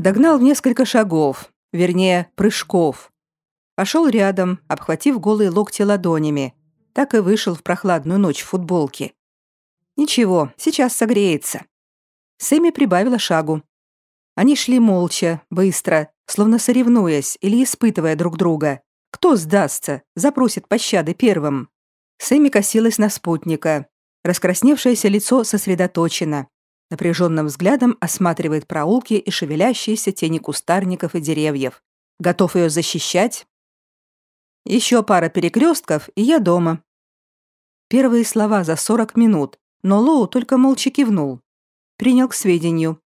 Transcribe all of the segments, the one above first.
Догнал в несколько шагов, вернее, прыжков. Пошел рядом, обхватив голые локти ладонями. Так и вышел в прохладную ночь в футболке. Ничего, сейчас согреется. Сэмми прибавила шагу. Они шли молча, быстро, словно соревнуясь или испытывая друг друга. Кто сдастся, запросит пощады первым? Сэмми косилась на спутника. Раскрасневшееся лицо сосредоточено, Напряженным взглядом осматривает проулки и шевелящиеся тени кустарников и деревьев. Готов ее защищать? Еще пара перекрестков, и я дома. Первые слова за 40 минут, но Лоу только молча кивнул. Принял к сведению.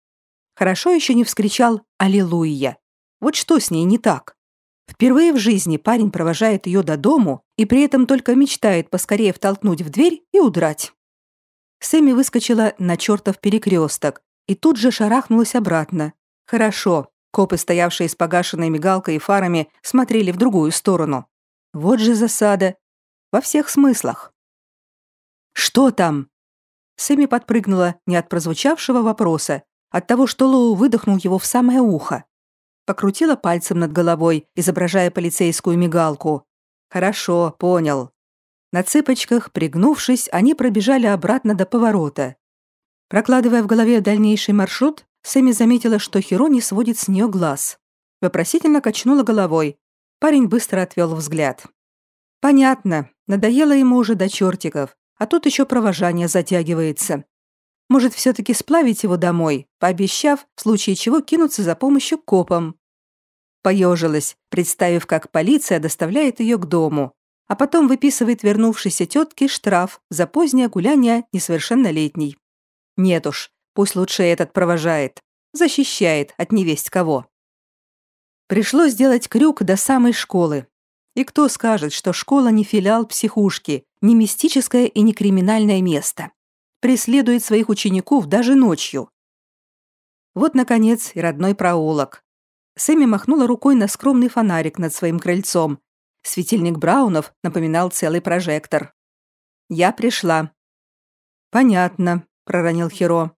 Хорошо еще не вскричал «Аллилуйя». Вот что с ней не так? Впервые в жизни парень провожает ее до дому и при этом только мечтает поскорее втолкнуть в дверь и удрать. Сэмми выскочила на чертов перекресток и тут же шарахнулась обратно. Хорошо, копы, стоявшие с погашенной мигалкой и фарами, смотрели в другую сторону. Вот же засада. Во всех смыслах. «Что там?» Сэмми подпрыгнула не от прозвучавшего вопроса, от того, что Лоу выдохнул его в самое ухо. Покрутила пальцем над головой, изображая полицейскую мигалку. «Хорошо, понял. На цыпочках, пригнувшись, они пробежали обратно до поворота. Прокладывая в голове дальнейший маршрут, Сэмми заметила, что Хиро не сводит с нее глаз. Вопросительно качнула головой. Парень быстро отвел взгляд. Понятно, надоело ему уже до чертиков, а тут еще провожание затягивается. Может, все-таки сплавить его домой, пообещав, в случае чего кинуться за помощью копам. Поежилась, представив, как полиция доставляет ее к дому, а потом выписывает вернувшейся тетке штраф за позднее гуляние несовершеннолетней. Нет уж, пусть лучше этот провожает, защищает от невесть кого. Пришлось сделать крюк до самой школы. И кто скажет, что школа не филиал психушки, не мистическое и не криминальное место. Преследует своих учеников даже ночью. Вот, наконец, и родной проулок. Сэмми махнула рукой на скромный фонарик над своим крыльцом, Светильник Браунов напоминал целый прожектор. «Я пришла». «Понятно», — проронил Хиро.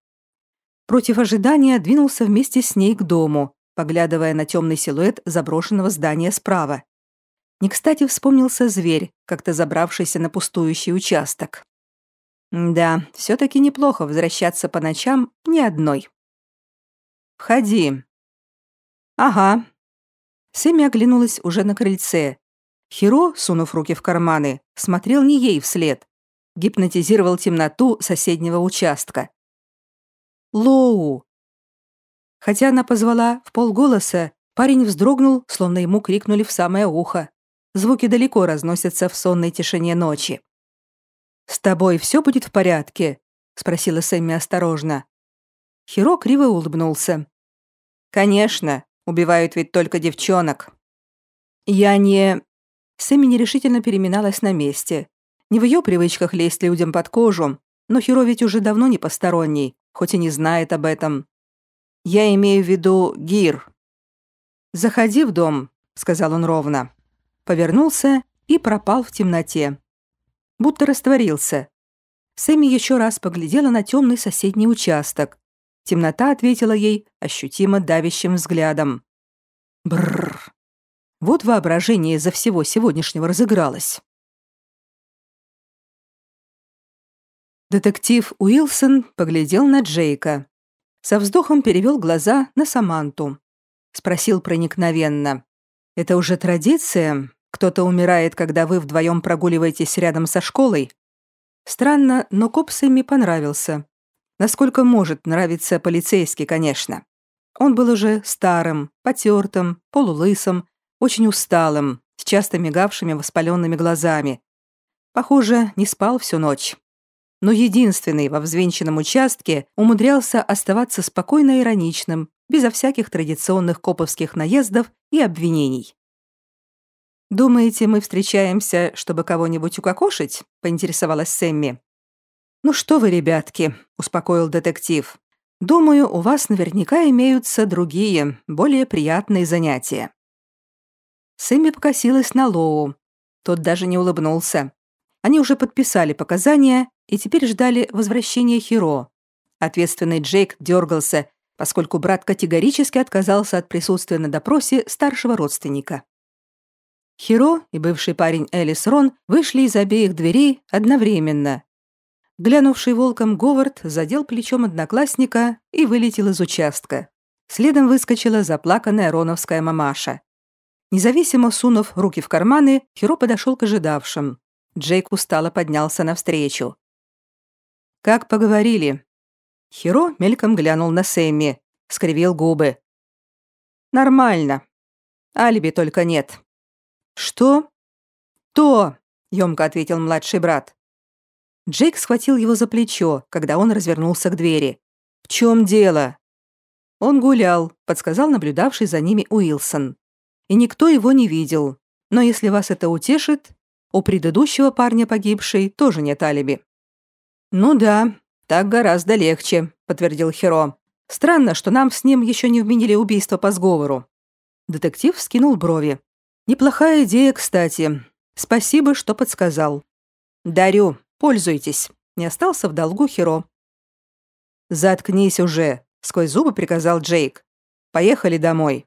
Против ожидания двинулся вместе с ней к дому, поглядывая на темный силуэт заброшенного здания справа. Не кстати вспомнился зверь, как-то забравшийся на пустующий участок. Да, все-таки неплохо возвращаться по ночам ни одной. «Входи». «Ага». Сэмми оглянулась уже на крыльце, Хиро, сунув руки в карманы, смотрел не ей вслед. Гипнотизировал темноту соседнего участка. «Лоу!» Хотя она позвала в полголоса, парень вздрогнул, словно ему крикнули в самое ухо. Звуки далеко разносятся в сонной тишине ночи. «С тобой все будет в порядке?» — спросила Сэмми осторожно. Хиро криво улыбнулся. «Конечно, убивают ведь только девчонок». «Я не...» Сэмми нерешительно переминалась на месте. Не в ее привычках лезть людям под кожу, но Хиро ведь уже давно не посторонний, хоть и не знает об этом. «Я имею в виду Гир». «Заходи в дом», — сказал он ровно. Повернулся и пропал в темноте. Будто растворился. Сэмми еще раз поглядела на темный соседний участок. Темнота ответила ей ощутимо давящим взглядом. Бррр. Вот воображение за всего сегодняшнего разыгралось. Детектив Уилсон поглядел на Джейка. Со вздохом перевел глаза на Саманту. Спросил проникновенно. «Это уже традиция? Кто-то умирает, когда вы вдвоем прогуливаетесь рядом со школой?» Странно, но коп Сэмми понравился. Насколько может нравиться полицейский, конечно. Он был уже старым, потертым, полулысым, очень усталым, с часто мигавшими воспаленными глазами. Похоже, не спал всю ночь. Но единственный во взвинченном участке умудрялся оставаться спокойно ироничным, безо всяких традиционных коповских наездов и обвинений. «Думаете, мы встречаемся, чтобы кого-нибудь укокошить?» — поинтересовалась Сэмми. «Ну что вы, ребятки», — успокоил детектив. Думаю, у вас наверняка имеются другие, более приятные занятия». Сэмми покосилась на Лоу. Тот даже не улыбнулся. Они уже подписали показания и теперь ждали возвращения Хиро. Ответственный Джейк дергался, поскольку брат категорически отказался от присутствия на допросе старшего родственника. Хиро и бывший парень Элис Рон вышли из обеих дверей одновременно. Глянувший волком Говард задел плечом одноклассника и вылетел из участка. Следом выскочила заплаканная роновская мамаша. Независимо сунув руки в карманы, Хиро подошел к ожидавшим. Джейк устало поднялся навстречу. «Как поговорили?» Хиро мельком глянул на Сэмми, скривил губы. «Нормально. Алиби только нет». «Что?» «То», — ёмко ответил младший брат. Джейк схватил его за плечо, когда он развернулся к двери. «В чем дело?» Он гулял, подсказал наблюдавший за ними Уилсон. И никто его не видел. Но если вас это утешит, у предыдущего парня погибшей тоже нет алиби. Ну да, так гораздо легче, подтвердил Хиро. Странно, что нам с ним еще не вменили убийство по сговору. Детектив скинул брови. Неплохая идея, кстати. Спасибо, что подсказал. Дарю, пользуйтесь. Не остался в долгу Хиро. Заткнись уже, сквозь зубы приказал Джейк. Поехали домой.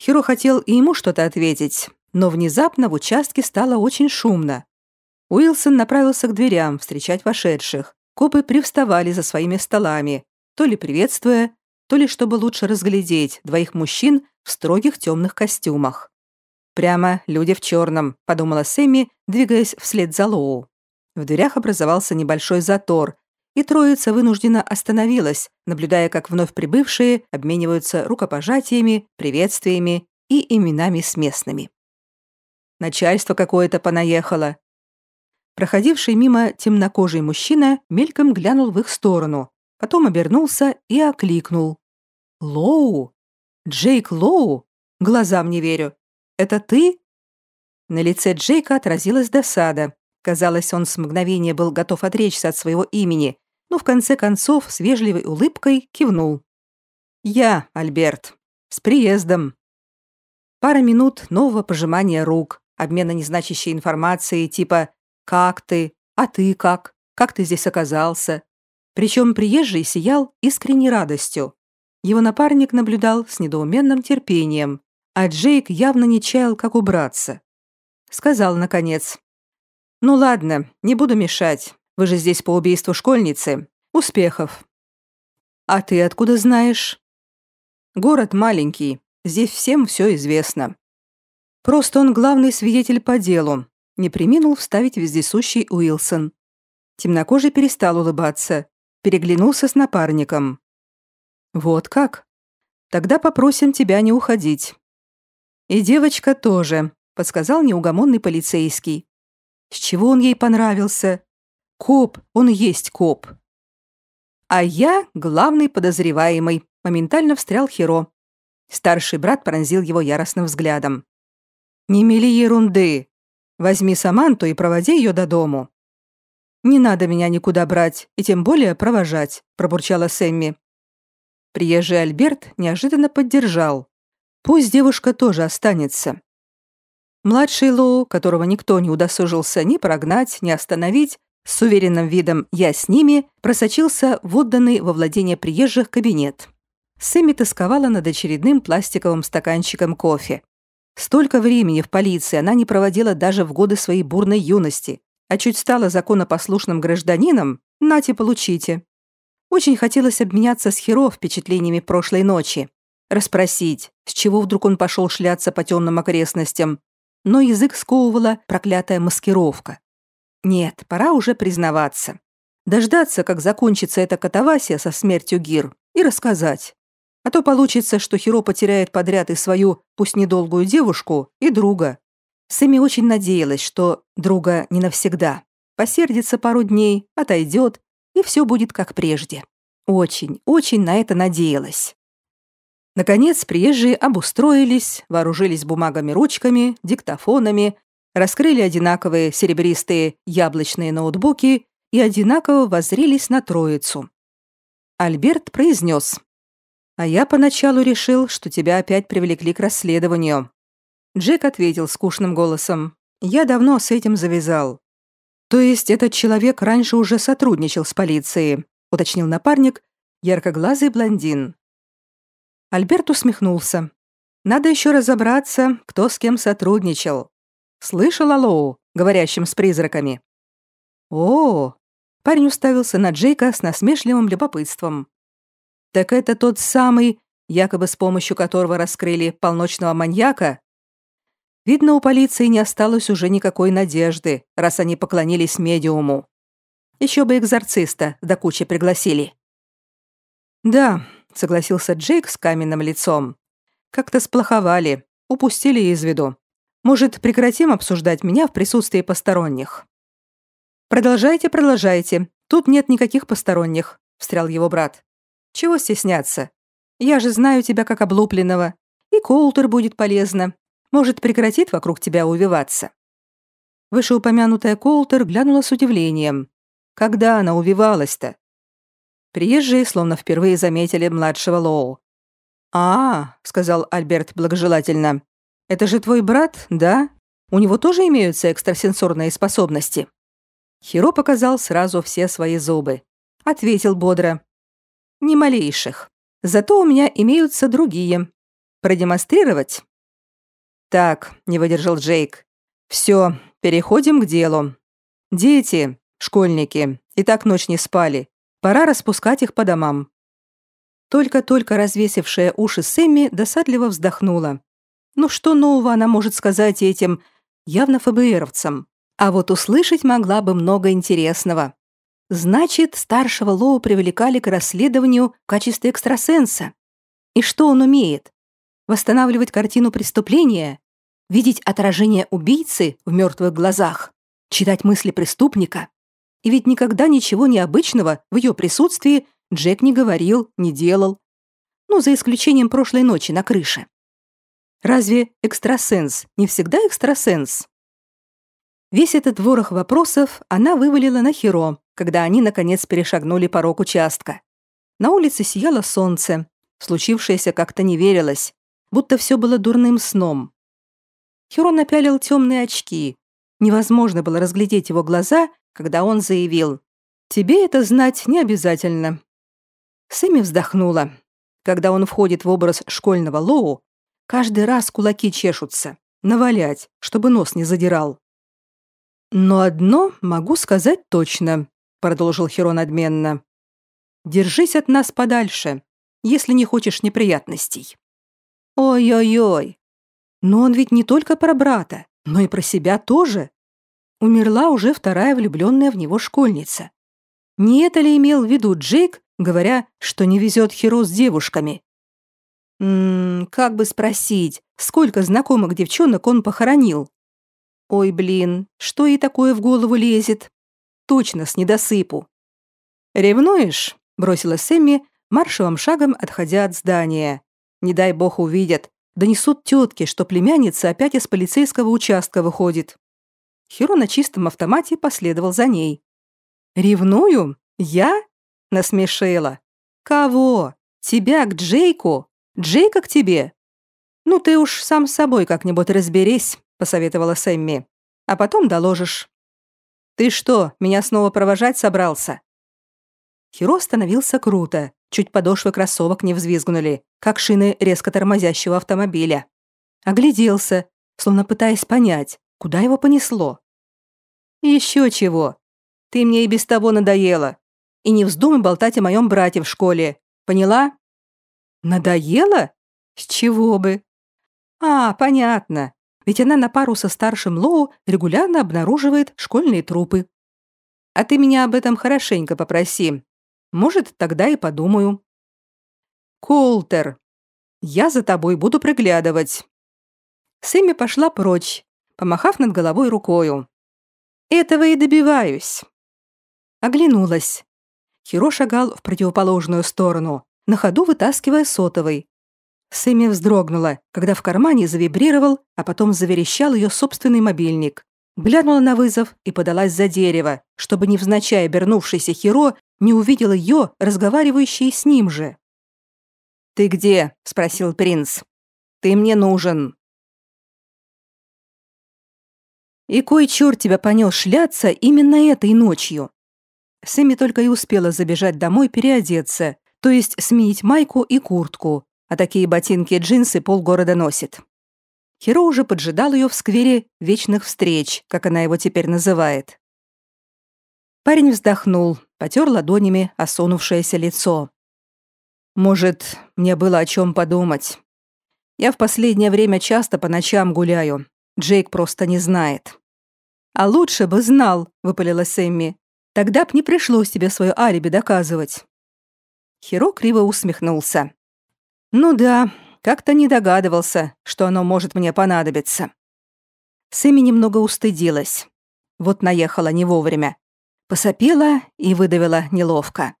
Хиро хотел и ему что-то ответить, но внезапно в участке стало очень шумно. Уилсон направился к дверям встречать вошедших. Копы привставали за своими столами, то ли приветствуя, то ли чтобы лучше разглядеть двоих мужчин в строгих темных костюмах. «Прямо люди в черном», — подумала Сэмми, двигаясь вслед за Лоу. В дверях образовался небольшой затор, и троица вынуждена остановилась, наблюдая, как вновь прибывшие обмениваются рукопожатиями, приветствиями и именами с местными. Начальство какое-то понаехало. Проходивший мимо темнокожий мужчина мельком глянул в их сторону, потом обернулся и окликнул. «Лоу! Джейк Лоу! Глазам не верю. Это ты?» На лице Джейка отразилась досада. Казалось, он с мгновения был готов отречься от своего имени, но в конце концов с вежливой улыбкой кивнул. «Я, Альберт. С приездом». Пара минут нового пожимания рук, обмена незначащей информацией типа «Как ты? А ты как? Как ты здесь оказался?» Причем приезжий сиял искренней радостью. Его напарник наблюдал с недоуменным терпением, а Джейк явно не чаял, как убраться. Сказал, наконец, «Ну ладно, не буду мешать. Вы же здесь по убийству школьницы. Успехов. А ты откуда знаешь? Город маленький. Здесь всем все известно. Просто он главный свидетель по делу. Не приминул вставить вездесущий Уилсон. Темнокожий перестал улыбаться. Переглянулся с напарником. Вот как? Тогда попросим тебя не уходить. И девочка тоже, подсказал неугомонный полицейский. С чего он ей понравился? Коп, он есть коп. А я главный подозреваемый, моментально встрял Хиро. Старший брат пронзил его яростным взглядом. Не мели ерунды. Возьми Саманту и проводи ее до дому. Не надо меня никуда брать, и тем более провожать, пробурчала Сэмми. Приезжий Альберт неожиданно поддержал. Пусть девушка тоже останется. Младший Лоу, которого никто не удосужился ни прогнать, ни остановить, с уверенным видом «я с ними» просочился в отданный во владение приезжих кабинет. Сэмми тосковала над очередным пластиковым стаканчиком кофе. Столько времени в полиции она не проводила даже в годы своей бурной юности, а чуть стала законопослушным гражданином, нате, получите. Очень хотелось обменяться с Хиро впечатлениями прошлой ночи, расспросить, с чего вдруг он пошел шляться по темным окрестностям, но язык сковывала проклятая маскировка. Нет, пора уже признаваться. Дождаться, как закончится эта катавасия со смертью Гир, и рассказать. А то получится, что Хиро потеряет подряд и свою, пусть недолгую девушку, и друга. Сэми очень надеялась, что друга не навсегда. Посердится пару дней, отойдет, и все будет как прежде. Очень, очень на это надеялась. Наконец, приезжие обустроились, вооружились бумагами-ручками, диктофонами, раскрыли одинаковые серебристые яблочные ноутбуки и одинаково воззрелись на троицу. Альберт произнес. «А я поначалу решил, что тебя опять привлекли к расследованию». Джек ответил скучным голосом. «Я давно с этим завязал». «То есть этот человек раньше уже сотрудничал с полицией», уточнил напарник, яркоглазый блондин. Альберт усмехнулся. «Надо еще разобраться, кто с кем сотрудничал. Слышал о Лоу, говорящем с призраками?» «О, Парень уставился на Джейка с насмешливым любопытством. «Так это тот самый, якобы с помощью которого раскрыли полночного маньяка?» Видно, у полиции не осталось уже никакой надежды, раз они поклонились медиуму. Еще бы экзорциста до кучи пригласили. «Да», — согласился Джейк с каменным лицом. «Как-то сплоховали, упустили из виду. Может, прекратим обсуждать меня в присутствии посторонних?» «Продолжайте, продолжайте. Тут нет никаких посторонних», — встрял его брат. «Чего стесняться? Я же знаю тебя как облупленного. И Коултер будет полезно. Может, прекратит вокруг тебя увиваться». Вышеупомянутая Коултер глянула с удивлением. Когда она увивалась-то? Приезжие словно впервые заметили младшего Лоу. «А, — сказал Альберт благожелательно, — это же твой брат, да? У него тоже имеются экстрасенсорные способности?» Хиро показал сразу все свои зубы. Ответил бодро. «Ни малейших. Зато у меня имеются другие. Продемонстрировать?» «Так», — не выдержал Джейк. «Все, переходим к делу. Дети, школьники, и так ночь не спали. Пора распускать их по домам». Только-только развесившая уши Сэмми досадливо вздохнула. Ну что нового она может сказать этим явно ФБРовцам? А вот услышать могла бы много интересного. Значит, старшего Лоу привлекали к расследованию в качестве экстрасенса. И что он умеет? Восстанавливать картину преступления? Видеть отражение убийцы в мертвых глазах? Читать мысли преступника? И ведь никогда ничего необычного в ее присутствии Джек не говорил, не делал. Ну, за исключением прошлой ночи на крыше. Разве экстрасенс не всегда экстрасенс? Весь этот ворох вопросов она вывалила на Хиро, когда они, наконец, перешагнули порог участка. На улице сияло солнце. Случившееся как-то не верилось, будто все было дурным сном. Хиро напялил темные очки. Невозможно было разглядеть его глаза, когда он заявил «Тебе это знать не обязательно». Сэмми вздохнула. Когда он входит в образ школьного Лоу, каждый раз кулаки чешутся, навалять, чтобы нос не задирал. «Но одно могу сказать точно», — продолжил Хиро надменно. «Держись от нас подальше, если не хочешь неприятностей». «Ой-ой-ой! Но он ведь не только про брата, но и про себя тоже. Умерла уже вторая влюбленная в него школьница. Не это ли имел в виду Джейк, говоря, что не везет Хиро с девушками?» «Ммм, как бы спросить, сколько знакомых девчонок он похоронил?» Ой, блин, что ей такое в голову лезет? Точно с недосыпу. Ревнуешь? бросила Сэмми, маршевым шагом отходя от здания. Не дай бог увидят, донесут тетки, что племянница опять из полицейского участка выходит. Хиро на чистом автомате последовал за ней. «Ревную? Я?» — насмешила. «Кого? Тебя к Джейку? Джейка к тебе? Ну ты уж сам с собой как-нибудь разберись посоветовала Сэмми. А потом доложишь. Ты что, меня снова провожать собрался? Хиро становился круто. Чуть подошвы кроссовок не взвизгнули, как шины резко тормозящего автомобиля. Огляделся, словно пытаясь понять, куда его понесло. Еще чего. Ты мне и без того надоела. И не вздумай болтать о моем брате в школе. Поняла? Надоело? С чего бы? А, понятно ведь она на пару со старшим Лоу регулярно обнаруживает школьные трупы. А ты меня об этом хорошенько попроси. Может, тогда и подумаю. Колтер, я за тобой буду приглядывать. Сэмми пошла прочь, помахав над головой рукою. Этого и добиваюсь. Оглянулась. Хиро шагал в противоположную сторону, на ходу вытаскивая сотовый, Сэмми вздрогнула, когда в кармане завибрировал, а потом заверещал ее собственный мобильник. Глянула на вызов и подалась за дерево, чтобы невзначай обернувшийся Хиро не увидел ее, разговаривающей с ним же. «Ты где?» — спросил принц. «Ты мне нужен». И кой черт тебя понес шляться именно этой ночью? Сэмми только и успела забежать домой переодеться, то есть сменить майку и куртку, а такие ботинки и джинсы полгорода носит. Хиро уже поджидал ее в сквере вечных встреч, как она его теперь называет. Парень вздохнул, потер ладонями осунувшееся лицо. «Может, мне было о чем подумать. Я в последнее время часто по ночам гуляю. Джейк просто не знает». «А лучше бы знал», — выпалила Сэмми. «Тогда б не пришлось тебе свое алиби доказывать». Хиро криво усмехнулся. «Ну да, как-то не догадывался, что оно может мне понадобиться». Сэмми немного устыдилась. Вот наехала не вовремя. Посопела и выдавила неловко.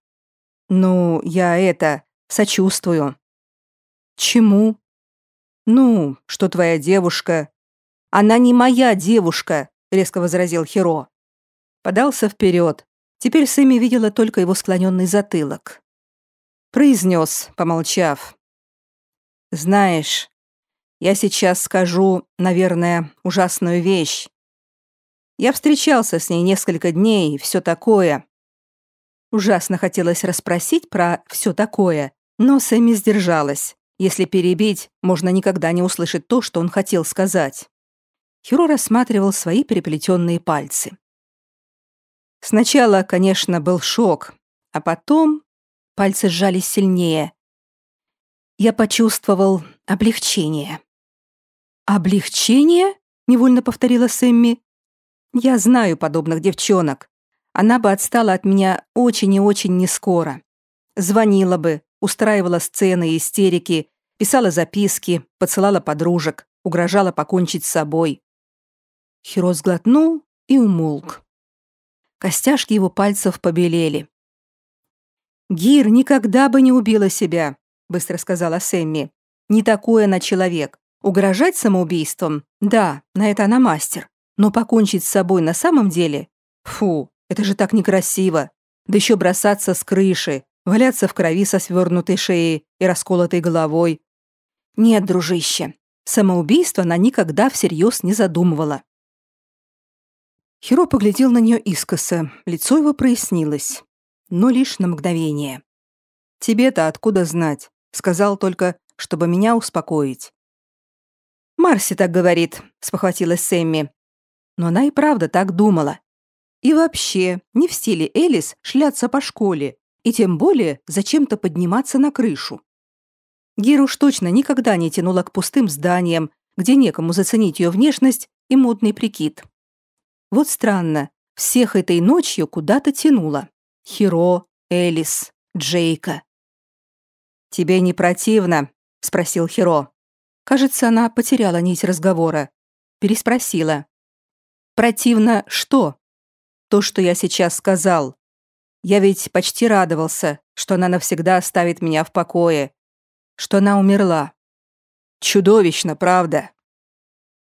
«Ну, я это, сочувствую». «Чему?» «Ну, что твоя девушка...» «Она не моя девушка», — резко возразил Хиро. Подался вперед. Теперь Сэмми видела только его склоненный затылок. Произнес, помолчав. «Знаешь, я сейчас скажу, наверное, ужасную вещь. Я встречался с ней несколько дней и все такое. Ужасно хотелось расспросить про все такое, но Сэмми сдержалась. Если перебить, можно никогда не услышать то, что он хотел сказать. Хиро рассматривал свои переплетенные пальцы. Сначала, конечно, был шок, а потом пальцы сжались сильнее. Я почувствовал облегчение. «Облегчение?» — невольно повторила Сэмми. Я знаю подобных девчонок. Она бы отстала от меня очень и очень нескоро. Звонила бы, устраивала сцены и истерики, писала записки, поцелала подружек, угрожала покончить с собой. Хиро сглотнул и умолк. Костяшки его пальцев побелели. «Гир никогда бы не убила себя», — быстро сказала Сэмми. «Не такой она человек. Угрожать самоубийством? Да, на это она мастер. Но покончить с собой на самом деле? Фу, это же так некрасиво. Да еще бросаться с крыши, валяться в крови со свернутой шеей и расколотой головой. Нет, дружище, самоубийство она никогда всерьез не задумывала. Хиро поглядел на нее искоса, лицо его прояснилось, но лишь на мгновение. «Тебе-то откуда знать?» Сказал только, чтобы меня успокоить. «Марси так говорит», — спохватилась Сэмми но она и правда так думала. И вообще, не в стиле Элис шляться по школе, и тем более зачем-то подниматься на крышу. Гир уж точно никогда не тянула к пустым зданиям, где некому заценить ее внешность и модный прикид. Вот странно, всех этой ночью куда-то тянуло. Хиро, Элис, Джейка. «Тебе не противно?» — спросил Хиро. Кажется, она потеряла нить разговора. Переспросила. Противно что? То, что я сейчас сказал. Я ведь почти радовался, что она навсегда оставит меня в покое, что она умерла. Чудовищно, правда?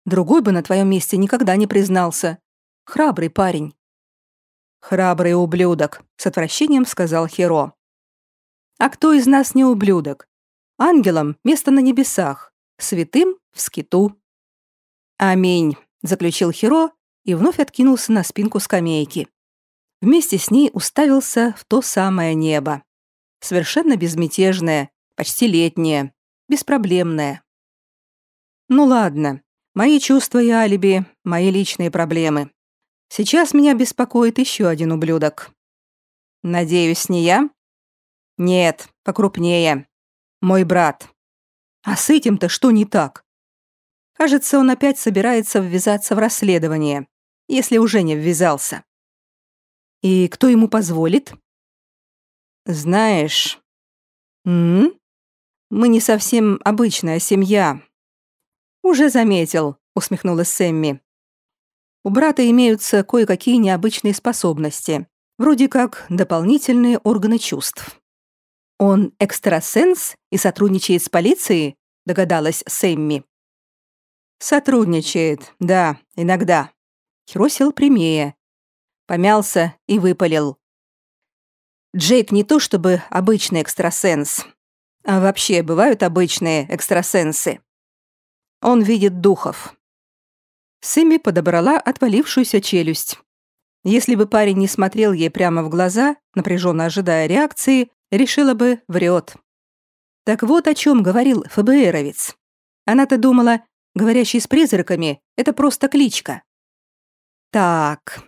Другой бы на твоем месте никогда не признался. Храбрый парень. Храбрый ублюдок, с отвращением сказал Херо. А кто из нас не ублюдок? Ангелам место на небесах, святым в скиту. Аминь, заключил Херо и вновь откинулся на спинку скамейки. Вместе с ней уставился в то самое небо. Совершенно безмятежное, почти летнее, беспроблемное. Ну ладно, мои чувства и алиби, мои личные проблемы. Сейчас меня беспокоит еще один ублюдок. Надеюсь, не я? Нет, покрупнее. Мой брат. А с этим-то что не так? Кажется, он опять собирается ввязаться в расследование если уже не ввязался. И кто ему позволит? Знаешь, м, мы не совсем обычная семья. Уже заметил, усмехнулась Сэмми. У брата имеются кое-какие необычные способности, вроде как дополнительные органы чувств. Он экстрасенс и сотрудничает с полицией, догадалась Сэмми. Сотрудничает, да, иногда. Хиро сел прямее. Помялся и выпалил. Джейк не то чтобы обычный экстрасенс, а вообще бывают обычные экстрасенсы. Он видит духов. Сэмми подобрала отвалившуюся челюсть. Если бы парень не смотрел ей прямо в глаза, напряженно ожидая реакции, решила бы, врет. Так вот о чем говорил ФБРовец. Она-то думала, говорящий с призраками — это просто кличка. Так.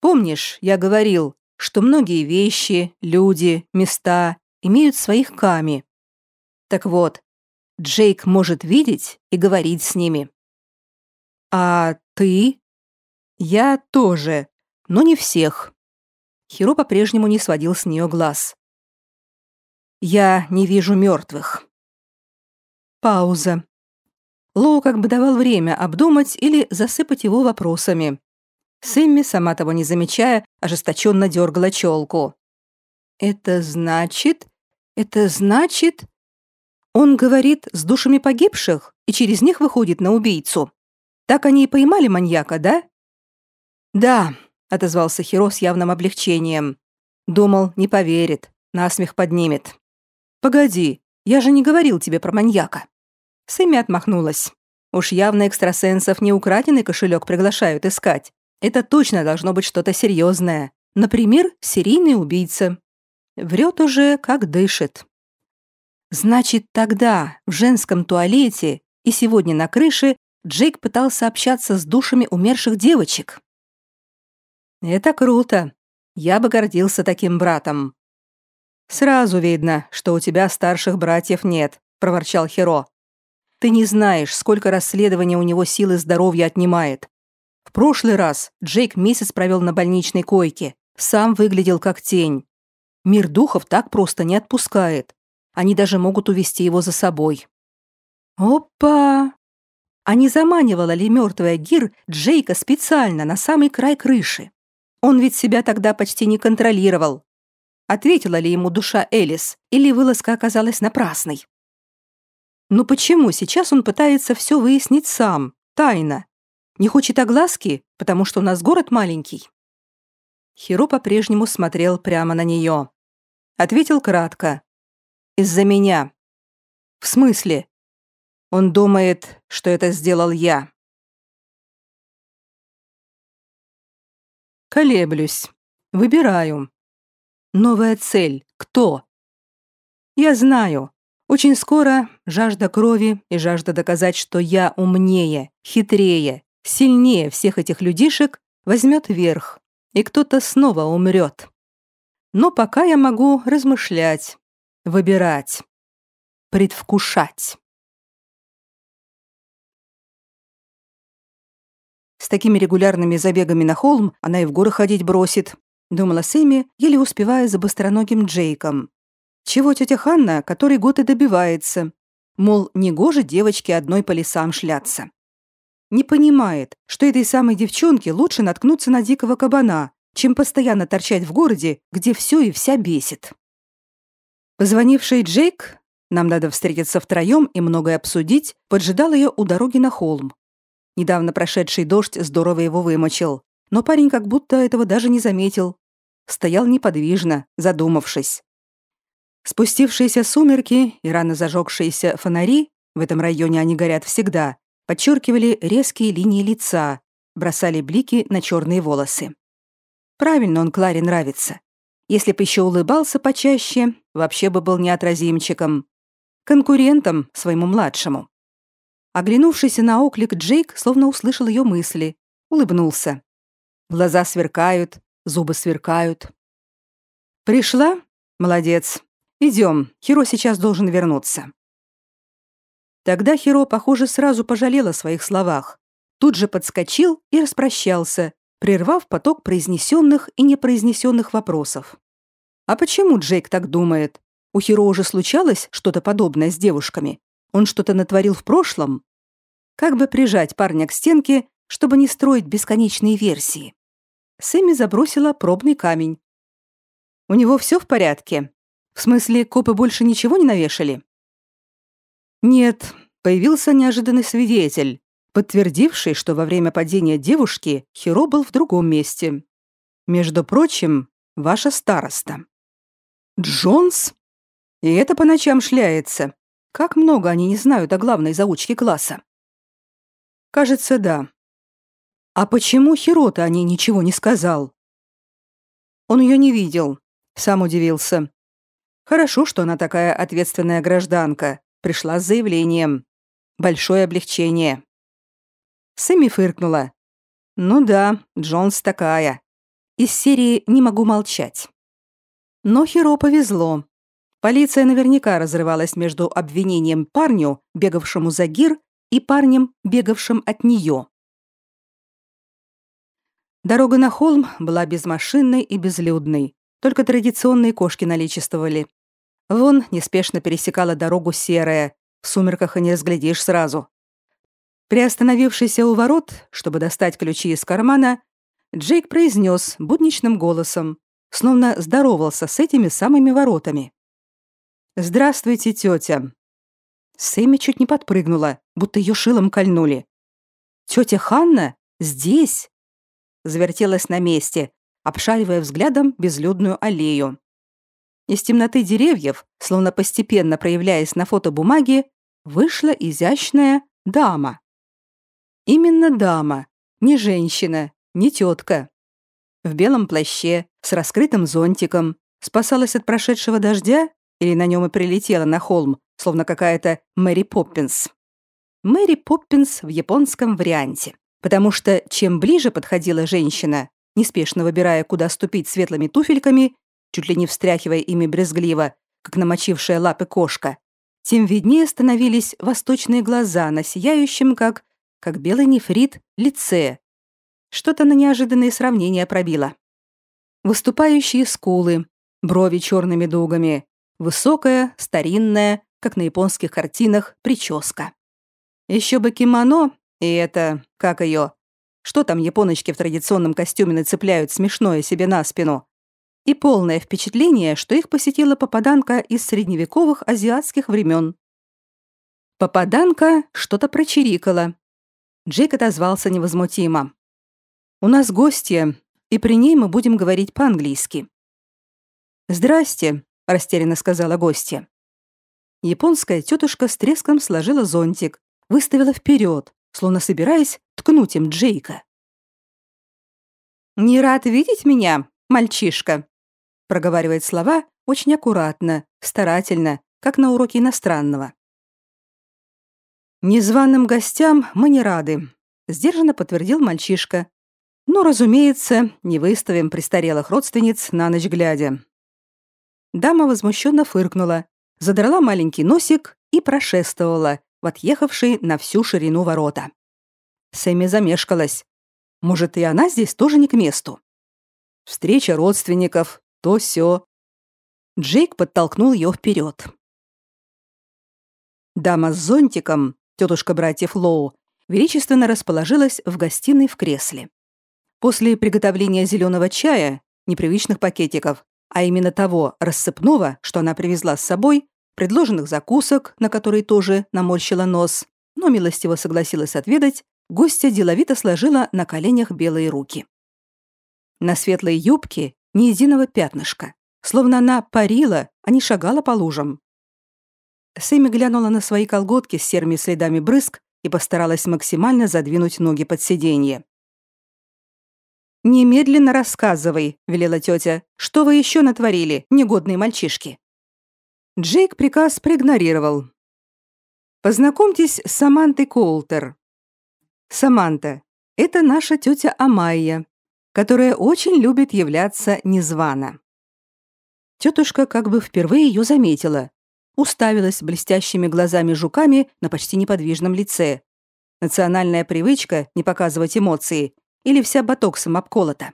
Помнишь, я говорил, что многие вещи, люди, места имеют своих ками. Так вот, Джейк может видеть и говорить с ними. А ты? Я тоже, но не всех. Хиро по-прежнему не сводил с нее глаз. Я не вижу мертвых. Пауза. Лоу как бы давал время обдумать или засыпать его вопросами. Сэмми, сама того не замечая, ожесточенно дергала челку. «Это значит... Это значит...» Он говорит с душами погибших и через них выходит на убийцу. Так они и поймали маньяка, да? «Да», — отозвался Хиро с явным облегчением. Думал, не поверит, насмех поднимет. «Погоди, я же не говорил тебе про маньяка». Сэмми отмахнулась. Уж явно экстрасенсов не украденный кошелек приглашают искать. Это точно должно быть что-то серьезное. Например, серийный убийца. Врет уже, как дышит. Значит, тогда, в женском туалете и сегодня на крыше, Джейк пытался общаться с душами умерших девочек. Это круто. Я бы гордился таким братом. Сразу видно, что у тебя старших братьев нет, проворчал Хиро. Ты не знаешь, сколько расследований у него силы здоровья отнимает. В прошлый раз Джейк месяц провел на больничной койке, сам выглядел как тень. Мир духов так просто не отпускает. Они даже могут увести его за собой. Опа! А не заманивала ли мертвая Гир Джейка специально на самый край крыши? Он ведь себя тогда почти не контролировал. Ответила ли ему душа Элис, или вылазка оказалась напрасной? Но почему сейчас он пытается все выяснить сам, тайно? Не хочет огласки, потому что у нас город маленький? Хиро по-прежнему смотрел прямо на нее. Ответил кратко. «Из-за меня». «В смысле?» Он думает, что это сделал я. Колеблюсь. Выбираю. Новая цель. Кто? Я знаю. Очень скоро жажда крови и жажда доказать, что я умнее, хитрее, сильнее всех этих людишек возьмет верх, и кто-то снова умрет. Но пока я могу размышлять, выбирать, предвкушать. Такими регулярными забегами на холм она и в горы ходить бросит, думала Сэмми, еле успевая за быстроногим Джейком. Чего тетя Ханна который год и добивается? Мол, не гоже девочке одной по лесам шляться. Не понимает, что этой самой девчонке лучше наткнуться на дикого кабана, чем постоянно торчать в городе, где все и вся бесит. Позвонивший Джейк, нам надо встретиться втроем и многое обсудить, поджидал ее у дороги на холм. Недавно прошедший дождь здорово его вымочил, но парень как будто этого даже не заметил. Стоял неподвижно, задумавшись. Спустившиеся сумерки и рано зажегшиеся фонари, в этом районе они горят всегда, подчеркивали резкие линии лица, бросали блики на черные волосы. Правильно он Кларе нравится. Если бы еще улыбался почаще, вообще бы был неотразимчиком. Конкурентом своему младшему. Оглянувшийся на оклик Джейк словно услышал ее мысли, улыбнулся. Глаза сверкают, зубы сверкают. «Пришла? Молодец. Идем, Хиро сейчас должен вернуться». Тогда Хиро, похоже, сразу пожалел о своих словах. Тут же подскочил и распрощался, прервав поток произнесенных и непроизнесенных вопросов. А почему Джейк так думает? У Хиро уже случалось что-то подобное с девушками? Он что-то натворил в прошлом? Как бы прижать парня к стенке, чтобы не строить бесконечные версии? Сэмми забросила пробный камень. У него все в порядке? В смысле, копы больше ничего не навешали? Нет, появился неожиданный свидетель, подтвердивший, что во время падения девушки Хиро был в другом месте. Между прочим, ваша староста». «Джонс? И это по ночам шляется. Как много они не знают о главной заучке класса?» «Кажется, да. А почему Хирота о ней ничего не сказал?» Он ее не видел. Сам удивился. Хорошо, что она такая ответственная гражданка. Пришла с заявлением. Большое облегчение. Сэмми фыркнула. Ну да, Джонс такая. Из серии «Не могу молчать». Но Хиро повезло. Полиция наверняка разрывалась между обвинением парню, бегавшему за Гир, и парнем, бегавшим от нее. Дорога на холм была безмашинной и безлюдной. Только традиционные кошки наличествовали. Вон неспешно пересекала дорогу серая. В сумерках и не разглядишь сразу. Приостановившийся у ворот, чтобы достать ключи из кармана, Джейк произнес будничным голосом, словно здоровался с этими самыми воротами. «Здравствуйте, тетя». Сэмми чуть не подпрыгнула, будто ее шилом кольнули. «Тетя Ханна? Здесь?» завертелась на месте, обшаривая взглядом безлюдную аллею. Из темноты деревьев, словно постепенно проявляясь на фотобумаге, вышла изящная дама. Именно дама, не женщина, не тетка. В белом плаще, с раскрытым зонтиком, спасалась от прошедшего дождя или на нем и прилетела на холм, словно какая-то Мэри Поппинс. Мэри Поппинс в японском варианте потому что чем ближе подходила женщина, неспешно выбирая, куда ступить светлыми туфельками, чуть ли не встряхивая ими брезгливо, как намочившая лапы кошка, тем виднее становились восточные глаза на сияющем, как, как белый нефрит, лице. Что-то на неожиданные сравнения пробило. Выступающие скулы, брови черными дугами, высокая, старинная, как на японских картинах, прическа. Еще бы кимоно и это, как ее, что там японочки в традиционном костюме нацепляют смешное себе на спину? И полное впечатление, что их посетила попаданка из средневековых азиатских времен. Попаданка что-то прочирикала. Джейк отозвался невозмутимо. «У нас гостья, и при ней мы будем говорить по-английски». «Здрасте», — растерянно сказала гостья. Японская тетушка с треском сложила зонтик, выставила вперед, словно собираясь ткнуть им Джейка. «Не рад видеть меня, мальчишка?» проговаривает слова очень аккуратно, старательно, как на уроке иностранного. «Незваным гостям мы не рады», — сдержанно подтвердил мальчишка. «Но, разумеется, не выставим престарелых родственниц на ночь глядя». Дама возмущенно фыркнула, задрала маленький носик и прошествовала, в отъехавшие на всю ширину ворота. Сэмми замешкалась. Может, и она здесь тоже не к месту? Встреча родственников, то сё. Джейк подтолкнул ее вперед. Дама с зонтиком, тетушка братьев Лоу, величественно расположилась в гостиной в кресле. После приготовления зеленого чая, непривычных пакетиков, а именно того рассыпного, что она привезла с собой, предложенных закусок, на которые тоже наморщила нос, но милостиво согласилась отведать, гостья деловито сложила на коленях белые руки. На светлой юбке ни единого пятнышка, словно она парила, а не шагала по лужам. Сэмми глянула на свои колготки с серыми следами брызг и постаралась максимально задвинуть ноги под сиденье. «Немедленно рассказывай», — велела тетя, — «что вы еще натворили, негодные мальчишки?» Джейк приказ проигнорировал. Познакомьтесь с Самантой Колтер. Саманта – это наша тетя Амайя, которая очень любит являться незвано. Тетушка как бы впервые ее заметила, уставилась блестящими глазами-жуками на почти неподвижном лице. Национальная привычка не показывать эмоции или вся ботоксом обколота.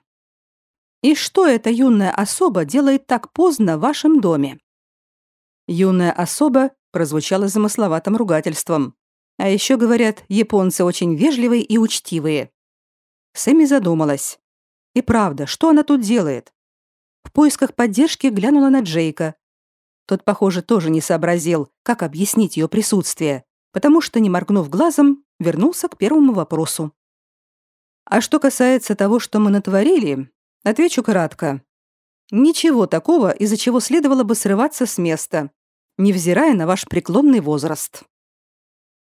И что эта юная особа делает так поздно в вашем доме? Юная особа прозвучала замысловатым ругательством. А еще говорят, японцы очень вежливые и учтивые. Сэмми задумалась. И правда, что она тут делает? В поисках поддержки глянула на Джейка. Тот, похоже, тоже не сообразил, как объяснить ее присутствие, потому что, не моргнув глазом, вернулся к первому вопросу. А что касается того, что мы натворили, отвечу кратко. Ничего такого, из-за чего следовало бы срываться с места, невзирая на ваш преклонный возраст.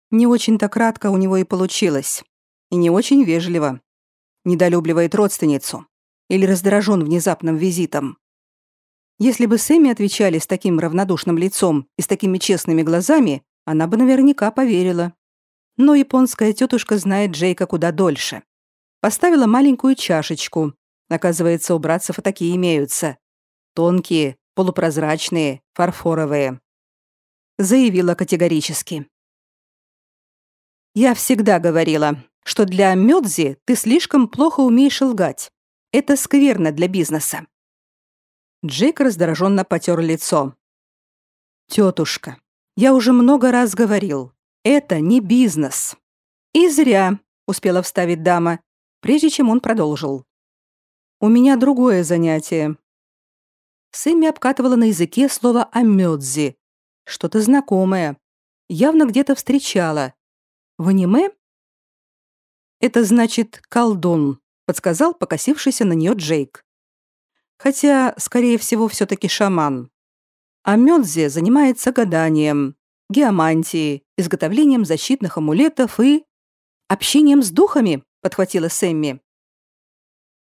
Не очень-то кратко у него и получилось. И не очень вежливо. Недолюбливает родственницу. Или раздражен внезапным визитом. Если бы Сэмми отвечали с таким равнодушным лицом и с такими честными глазами, она бы наверняка поверила. Но японская тетушка знает Джейка куда дольше. Поставила маленькую чашечку. Оказывается, у братцев и такие имеются. Тонкие, полупрозрачные, фарфоровые. Заявила категорически. «Я всегда говорила, что для Мёдзи ты слишком плохо умеешь лгать. Это скверно для бизнеса. Джейк раздраженно потер лицо. «Тетушка, я уже много раз говорил, это не бизнес». «И зря», — успела вставить дама, прежде чем он продолжил. «У меня другое занятие». Сэмми обкатывала на языке слово «амёдзи». Что-то знакомое. Явно где-то встречала. В аниме? «Это значит колдун», — подсказал покосившийся на нее Джейк. Хотя, скорее всего, все-таки шаман. А Мёдзе занимается гаданием, геомантией, изготовлением защитных амулетов и... общением с духами, подхватила Сэмми.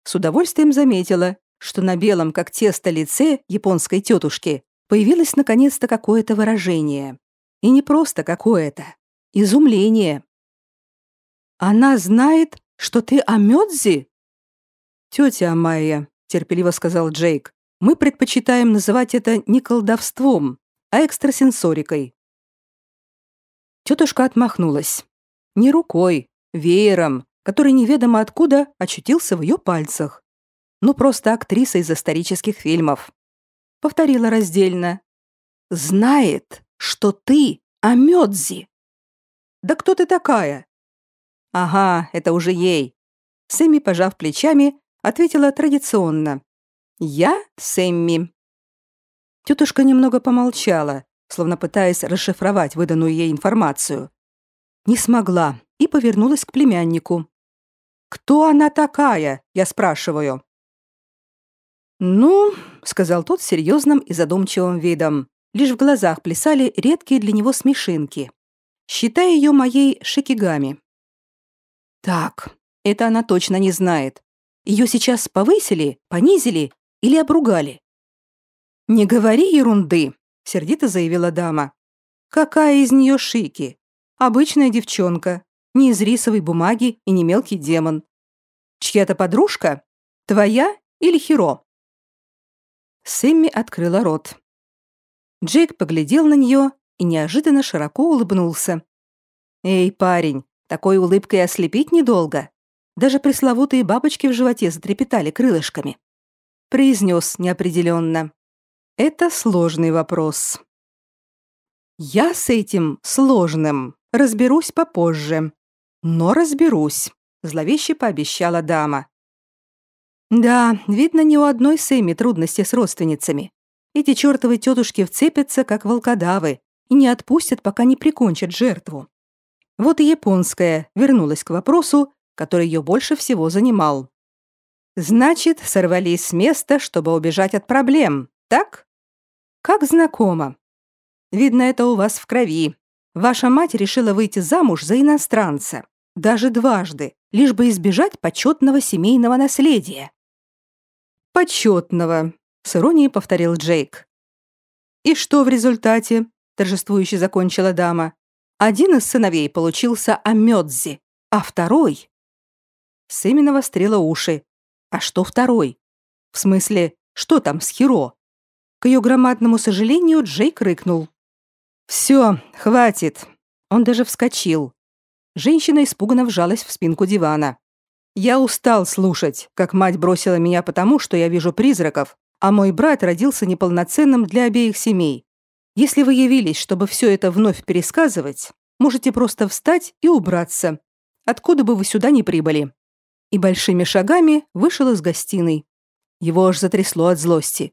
С удовольствием заметила, что на белом, как тесто, лице японской тетушки появилось наконец-то какое-то выражение. И не просто какое-то. Изумление. «Она знает, что ты о Мёдзи?» «Тетя Амайя, терпеливо сказал Джейк. Мы предпочитаем называть это не колдовством, а экстрасенсорикой. Тетушка отмахнулась. Не рукой, веером, который неведомо откуда очутился в ее пальцах. Ну, просто актриса из исторических фильмов. Повторила раздельно. «Знает, что ты Амёдзи». «Да кто ты такая?» «Ага, это уже ей». Сэмми, пожав плечами, ответила традиционно. «Я Сэмми». Тетушка немного помолчала, словно пытаясь расшифровать выданную ей информацию. Не смогла и повернулась к племяннику. «Кто она такая?» – я спрашиваю. «Ну», – сказал тот серьезным и задумчивым видом. Лишь в глазах плясали редкие для него смешинки. Считай ее моей шикигами. «Так, это она точно не знает. Ее сейчас повысили, понизили или обругали?» «Не говори ерунды», — сердито заявила дама. «Какая из нее шики? Обычная девчонка, не из рисовой бумаги и не мелкий демон. Чья-то подружка? Твоя или Хиро?» Сэмми открыла рот. Джейк поглядел на нее и неожиданно широко улыбнулся. «Эй, парень, такой улыбкой ослепить недолго. Даже пресловутые бабочки в животе затрепетали крылышками. Произнес неопределенно. Это сложный вопрос. Я с этим сложным разберусь попозже. Но разберусь, зловеще пообещала дама. Да, видно, ни у одной Сэмми трудности с родственницами. Эти чертовы тетушки вцепятся, как волкодавы, и не отпустят, пока не прикончат жертву. Вот и японская вернулась к вопросу, который ее больше всего занимал. «Значит, сорвались с места, чтобы убежать от проблем, так? Как знакомо. Видно, это у вас в крови. Ваша мать решила выйти замуж за иностранца, даже дважды, лишь бы избежать почетного семейного наследия». «Почетного», — с иронией повторил Джейк. «И что в результате?» — торжествующе закончила дама. «Один из сыновей получился Амёдзи, а второй Сэмми навострила уши. А что второй? В смысле, что там с Хиро? К ее громадному сожалению, Джейк рыкнул. «Все, хватит». Он даже вскочил. Женщина испуганно вжалась в спинку дивана. «Я устал слушать, как мать бросила меня потому, что я вижу призраков, а мой брат родился неполноценным для обеих семей. Если вы явились, чтобы все это вновь пересказывать, можете просто встать и убраться, откуда бы вы сюда ни прибыли и большими шагами вышел из гостиной. Его аж затрясло от злости.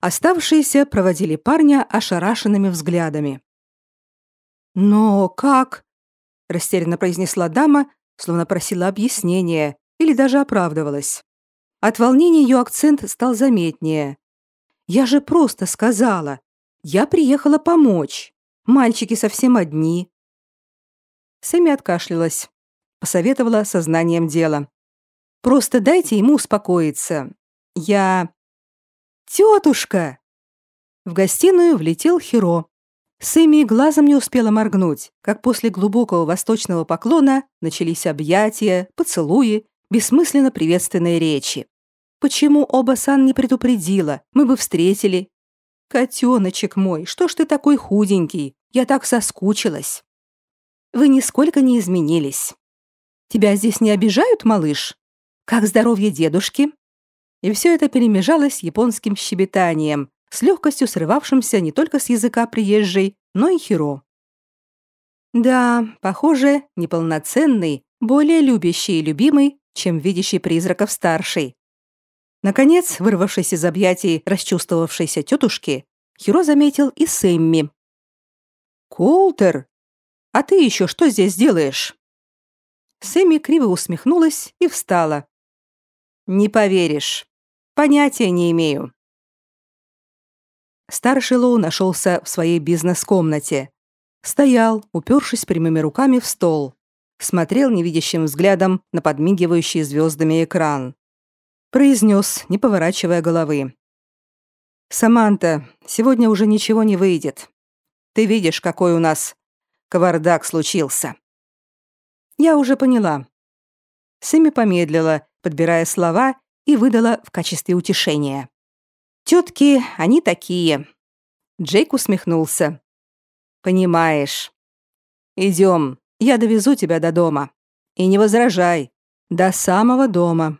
Оставшиеся проводили парня ошарашенными взглядами. «Но как?» – растерянно произнесла дама, словно просила объяснения или даже оправдывалась. От волнения ее акцент стал заметнее, Я же просто сказала. Я приехала помочь. Мальчики совсем одни». Сэмми откашлялась. Посоветовала сознанием дела. «Просто дайте ему успокоиться. Я...» «Тетушка!» В гостиную влетел Хиро. Сэмми глазом не успела моргнуть, как после глубокого восточного поклона начались объятия, поцелуи, бессмысленно приветственные речи. Почему оба-сан не предупредила? Мы бы встретили. Котеночек мой, что ж ты такой худенький? Я так соскучилась. Вы нисколько не изменились. Тебя здесь не обижают, малыш? Как здоровье дедушки? И все это перемежалось японским щебетанием, с легкостью срывавшимся не только с языка приезжей, но и Хиро. Да, похоже, неполноценный, более любящий и любимый, чем видящий призраков старший. Наконец, вырвавшись из объятий расчувствовавшейся тетушки, Хиро заметил и Сэмми. «Колтер, а ты еще что здесь делаешь?» Сэмми криво усмехнулась и встала. «Не поверишь. Понятия не имею». Старший Лоу нашелся в своей бизнес-комнате. Стоял, упершись прямыми руками в стол. Смотрел невидящим взглядом на подмигивающий звездами экран. Произнес, не поворачивая головы. «Саманта, сегодня уже ничего не выйдет. Ты видишь, какой у нас кавардак случился». «Я уже поняла». Сэмми помедлила, подбирая слова, и выдала в качестве утешения. Тетки, они такие. Джейк усмехнулся. Понимаешь. Идем, я довезу тебя до дома. И не возражай. До самого дома.